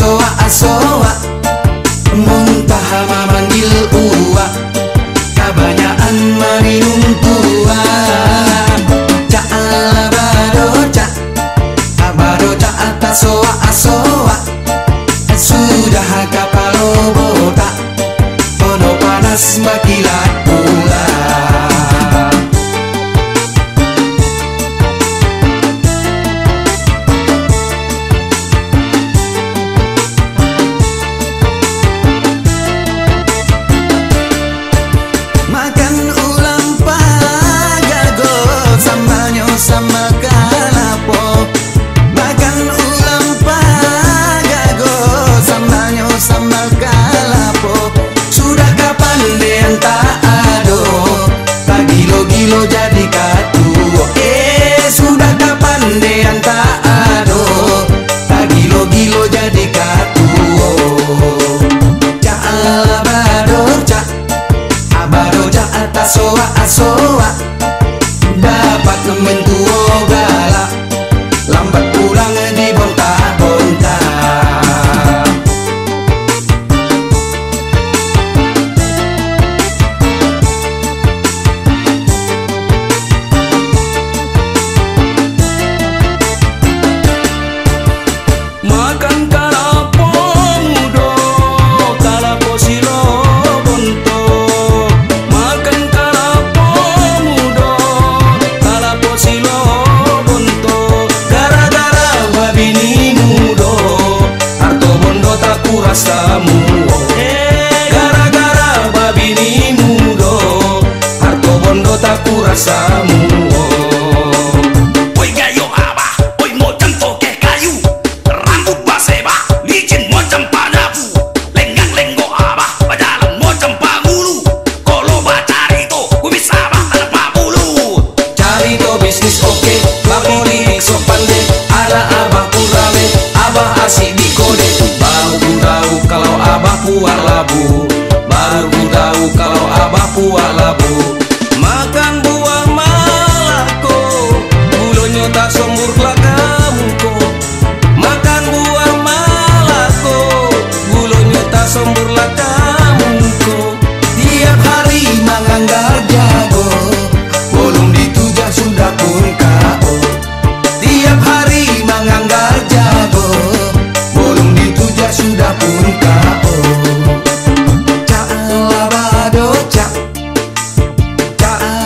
asoa Muntah manggil uwa. Kebanyakan minum tua Cak abado cak Abado cak atas soa asoa Sudah kapalo botak Ono panas makilat Abaroja atas soa. asoa Dapat tamu. Oi gayo abah, oi mocan tokeh kayu Rambut baseba, licin mocan padabu Lenggak lenggo abah, bajalan mocan pagulu to, gue bisa abah tanpa bulu Cari to bisnis oke Baku lirik so pandai Ada abah purame Abah asik di kode Baru ku tahu kalau abah puak labu Baru ku tahu kalau abah puak labu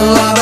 love.